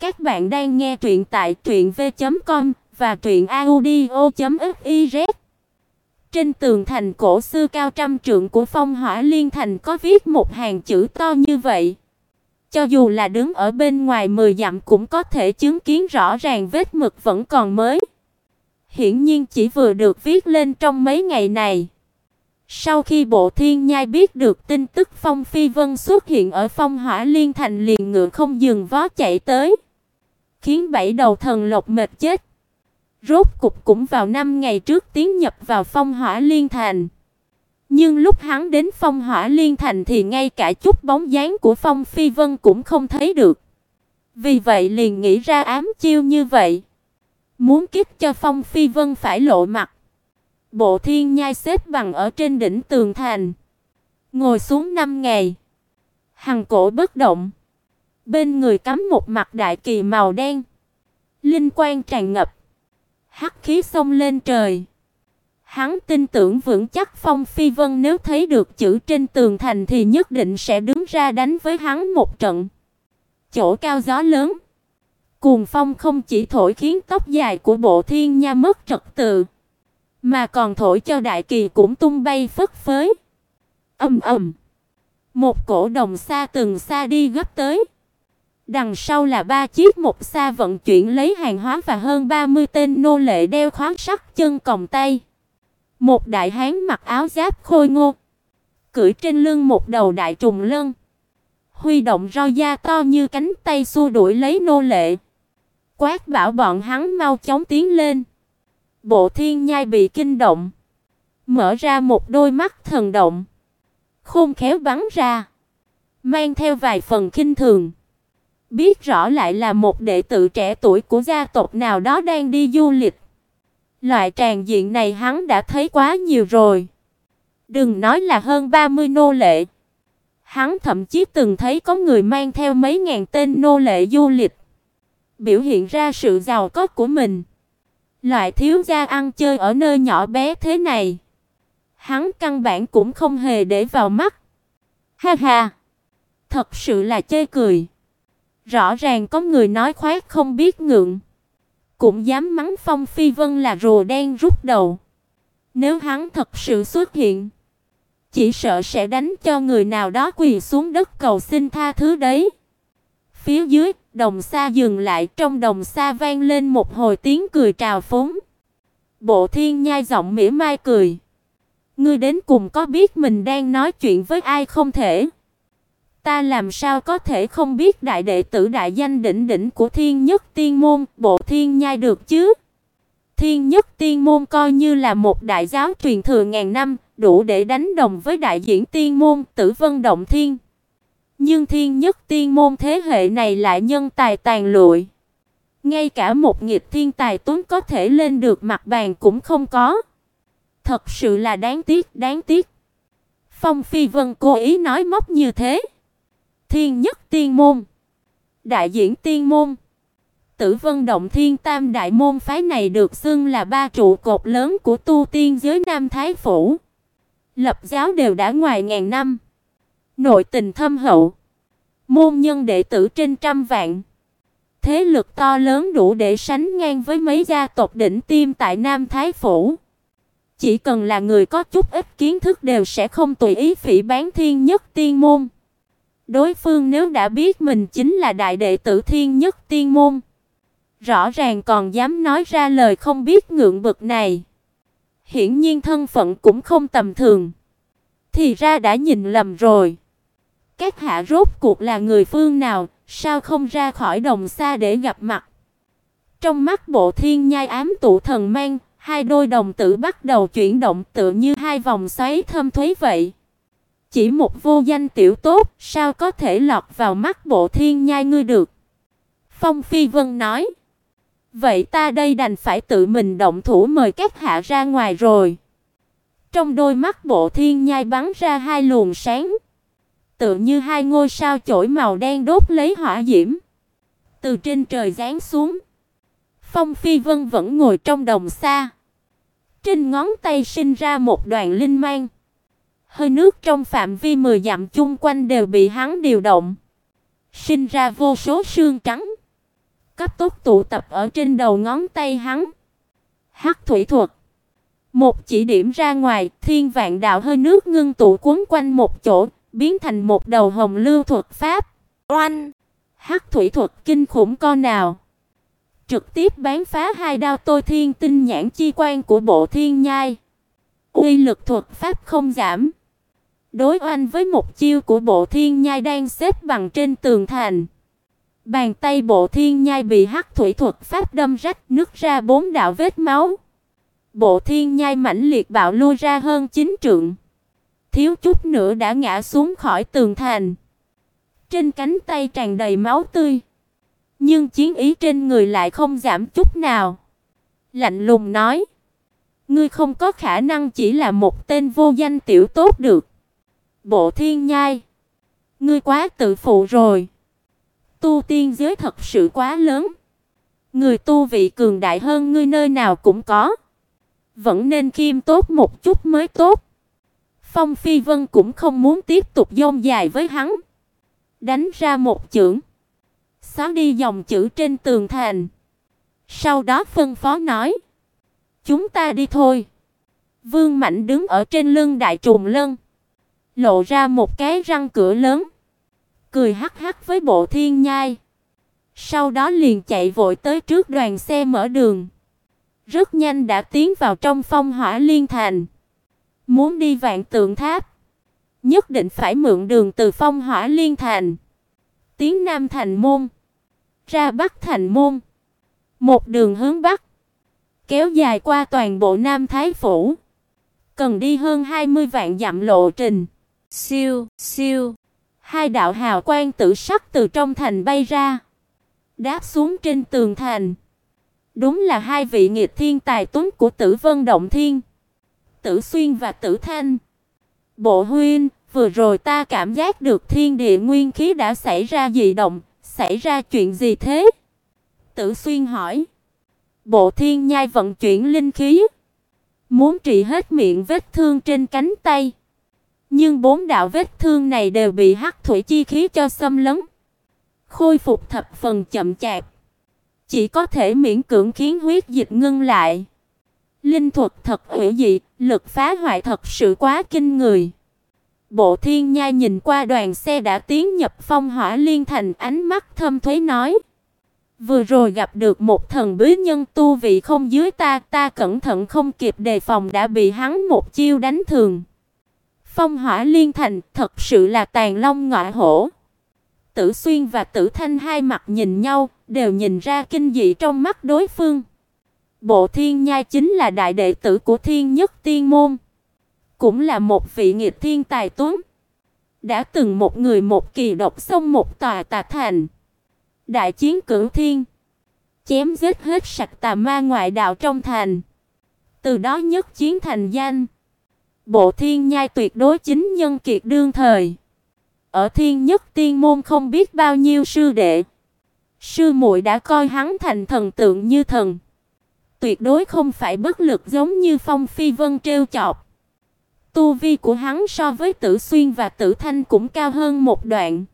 Các bạn đang nghe truyện tại truyệnv.com và truyệnaudio.fiz. Trên tường thành cổ xưa cao trăm trượng của Phong Hỏa Liên Thành có viết một hàng chữ to như vậy. Cho dù là đứng ở bên ngoài 10 dặm cũng có thể chứng kiến rõ ràng vết mực vẫn còn mới. Hiển nhiên chỉ vừa được viết lên trong mấy ngày này. Sau khi Bộ Thiên Nhai biết được tin tức Phong Phi Vân xuất hiện ở Phong Hỏa Liên Thành liền ngựa không dừng vó chạy tới, khiến bảy đầu thần lộc mệt chết. Rốt cục cũng vào năm ngày trước tiến nhập vào Phong Hỏa Liên Thành. Nhưng lúc hắn đến Phong Hỏa Liên Thành thì ngay cả chút bóng dáng của Phong Phi Vân cũng không thấy được. Vì vậy liền nghĩ ra ám chiêu như vậy, muốn kích cho Phong Phi Vân phải lộ mặt. Bộ Thiên Nhai xếp bằng ở trên đỉnh tường thành, ngồi xuống 5 ngày. Hằng cổ bất động, bên người cắm một mặt đại kỳ màu đen, linh quang tràn ngập, hắc khí xông lên trời. Hắn tin tưởng vững chắc Phong Phi Vân nếu thấy được chữ trên tường thành thì nhất định sẽ đứng ra đánh với hắn một trận. Chỗ cao gió lớn, cuồng phong không chỉ thổi khiến tóc dài của Bộ Thiên Nha mất trật tự, mà còn thổi cho đại kỳ cũng tung bay phất phới. Ầm ầm. Một cổ đồng xa từng xa đi gấp tới. Đằng sau là ba chiếc một xa vận chuyển lấy hàng hóa và hơn 30 tên nô lệ đeo khóa sắt chân còng tay. Một đại hán mặc áo giáp khôi ngô, cưỡi trên lưng một đầu đại trùng lân, huy động roi da to như cánh tay xua đuổi lấy nô lệ. Quát bảo bọn hắn mau chóng tiến lên. Bộ Thiên Nhai bị kinh động, mở ra một đôi mắt thần động, khôn khéo bắn ra, mang theo vài phần khinh thường. Biết rõ lại là một đệ tử trẻ tuổi của gia tộc nào đó đang đi du lịch. Loại tràn diện này hắn đã thấy quá nhiều rồi. Đừng nói là hơn 30 nô lệ. Hắn thậm chí từng thấy có người mang theo mấy ngàn tên nô lệ du lịch, biểu hiện ra sự giàu có của mình. Loại thiếu gia ăn chơi ở nơi nhỏ bé thế này, hắn căn bản cũng không hề để vào mắt. Ha ha, thật sự là chê cười. Rõ ràng có người nói khoác không biết ngượng, cũng dám mắng Phong Phi Vân là rùa đen rút đầu. Nếu hắn thật sự xuất hiện, chỉ sợ sẽ đánh cho người nào đó quỳ xuống đất cầu xin tha thứ đấy. Phía dưới, đồng xa dừng lại, trong đồng xa vang lên một hồi tiếng cười trào phúng. Bộ Thiên Nhai giọng mỉa mai cười. Ngươi đến cùng có biết mình đang nói chuyện với ai không thể? Ta làm sao có thể không biết đại đệ tử đại danh đỉnh đỉnh của Thiên Nhất Tiên môn, Bộ Thiên Nhai được chứ? Thiên Nhất Tiên môn coi như là một đại giáo truyền thừa ngàn năm, đủ để đánh đồng với đại diễn tiên môn Tử Vân Động Thiên. Nhưng Thiên Nhất Tiên môn thế hệ này lại nhân tài tàn lụi. Ngay cả một nghịch thiên tài tuấn có thể lên được mặt bàn cũng không có. Thật sự là đáng tiếc, đáng tiếc. Phong Phi Vân cố ý nói móc như thế. Thiên Nhất Tiên môn, Đại diễn Tiên môn, Tử Vân Động Thiên Tam đại môn phái này được xưng là ba trụ cột lớn của tu tiên giới Nam Thái phủ. Lập giáo đều đã ngoài ngàn năm, nội tình thâm hậu, môn nhân đệ tử trên trăm vạn. Thế lực to lớn đủ để sánh ngang với mấy gia tộc đỉnh tiêm tại Nam Thái phủ. Chỉ cần là người có chút ít kiến thức đều sẽ không tùy ý phỉ bán Thiên Nhất Tiên môn. Đối phương nếu đã biết mình chính là đại đệ tử Thiên Nhất Tiên môn, rõ ràng còn dám nói ra lời không biết ngượng bực này. Hiển nhiên thân phận cũng không tầm thường. Thì ra đã nhìn lầm rồi. Các hạ rốt cuộc là người phương nào, sao không ra khỏi đồng xa để gặp mặt? Trong mắt Bộ Thiên Nhai ám tụ thần mang, hai đôi đồng tử bắt đầu chuyển động tựa như hai vòng xoáy thâm thúy vậy. Chỉ một vô danh tiểu tốt, sao có thể lọt vào mắt Bộ Thiên Nhai ngươi được? Phong Phi Vân nói. Vậy ta đây đành phải tự mình động thủ mời các hạ ra ngoài rồi. Trong đôi mắt Bộ Thiên Nhai bắn ra hai luồng sáng, tự như hai ngôi sao chổi màu đen đốt lấy hỏa diễm, từ trên trời giáng xuống. Phong Phi Vân vẫn ngồi trong đồng xa, trên ngón tay sinh ra một đoàn linh mang. Hơi nước trong phạm vi 10 dặm chung quanh đều bị hắn điều động, sinh ra vô số sương trắng. cấp tốc tụ tập ở trên đầu ngón tay hắn. Hắc thủy thuật. Một chỉ điểm ra ngoài, thiên vạn đạo hơi nước ngưng tụ cuốn quanh một chỗ, biến thành một đầu hồng lưu thuật pháp. Oanh! Hắc thủy thuật kinh khủng con nào. Trực tiếp bán phá hai đao tôi thiên tinh nhãn chi quan của bộ thiên nhai. Uy lực thuật pháp không giảm. Đối oanh với một chiêu của bộ thiên nhai đang xếp bằng trên tường thành. Bàn tay bộ thiên nhai bị hắc thủy thuật pháp đâm rách, nứt ra bốn đạo vết máu. Bộ thiên nhai mãnh liệt bạo lui ra hơn chín trượng. Thiếu chút nữa đã ngã xuống khỏi tường thành. Trên cánh tay tràn đầy máu tươi. Nhưng chiến ý trên người lại không giảm chút nào. Lạnh lùng nói: "Ngươi không có khả năng chỉ là một tên vô danh tiểu tốt được." Bộ Thiên Nhai, ngươi quá tự phụ rồi. Tu tiên giới thật sự quá lớn. Người tu vị cường đại hơn ngươi nơi nào cũng có. Vẫn nên kiêm tốt một chút mới tốt. Phong Phi Vân cũng không muốn tiếp tục dông dài với hắn. Đánh ra một chưởng. Xóa đi dòng chữ trên tường thành. Sau đó phân phó nói. Chúng ta đi thôi. Vương Mạnh đứng ở trên lưng đại trùng lân. Lộ ra một cái răng cửa lớn. Cười hắc hắc với bộ thiên nhai. Sau đó liền chạy vội tới trước đoàn xe mở đường. Rất nhanh đã tiến vào trong phong hỏa liên thành. Muốn đi vạn tượng tháp. Nhất định phải mượn đường từ phong hỏa liên thành. Tiến Nam thành môn. Ra Bắc thành môn. Một đường hướng Bắc. Kéo dài qua toàn bộ Nam Thái Phủ. Cần đi hơn 20 vạn dặm lộ trình. Siêu, siêu. Hai đạo hào quang tử sắc từ trong thành bay ra, đáp xuống trên tường thành. Đúng là hai vị nghiệt thiên tài tuấn của Tử Vân Động Thiên, Tử Xuyên và Tử Thanh. Bộ huynh, vừa rồi ta cảm giác được thiên địa nguyên khí đã xảy ra dị động, xảy ra chuyện gì thế? Tử Xuyên hỏi. Bộ Thiên Nhai vận chuyển linh khí, muốn trị hết miệng vết thương trên cánh tay. Nhưng bốn đạo vết thương này đều bị hắc thủy chi khí cho xâm lấn, khôi phục thập phần chậm chạp, chỉ có thể miễn cưỡng khiến huyết dịch ngưng lại. Linh thuật thật hữu dị, lực phá hoại thật sự quá kinh người. Bộ Thiên nha nhìn qua đoàn xe đã tiến nhập phong hỏa liên thành, ánh mắt thâm thúy nói: "Vừa rồi gặp được một thần bí nhân tu vị không dưới ta, ta cẩn thận không kịp đề phòng đã bị hắn một chiêu đánh thường." Phong Hỏa Liên Thành thật sự là tàn long ngọa hổ. Tử Xuyên và Tử Thanh hai mặt nhìn nhau, đều nhìn ra kinh dị trong mắt đối phương. Bộ Thiên Nhai chính là đại đệ tử của Thiên Nhất Tiên môn, cũng là một vị nghiệt thiên tài tuấn. Đã từng một người một kỳ độc xông một tòa tà thành. Đại chiến cửu thiên, chém giết hết sạch tà ma ngoại đạo trong thành. Từ đó nhất chiến thành danh. Bộ Thiên Nhai tuyệt đối chính nhân kiệt đương thời. Ở Thiên Nhất Tiên môn không biết bao nhiêu sư đệ. Sư muội đã coi hắn thành thần tượng như thần. Tuyệt đối không phải bất lực giống như Phong Phi Vân trêu chọc. Tu vi của hắn so với Tử Xuyên và Tử Thanh cũng cao hơn một đoạn.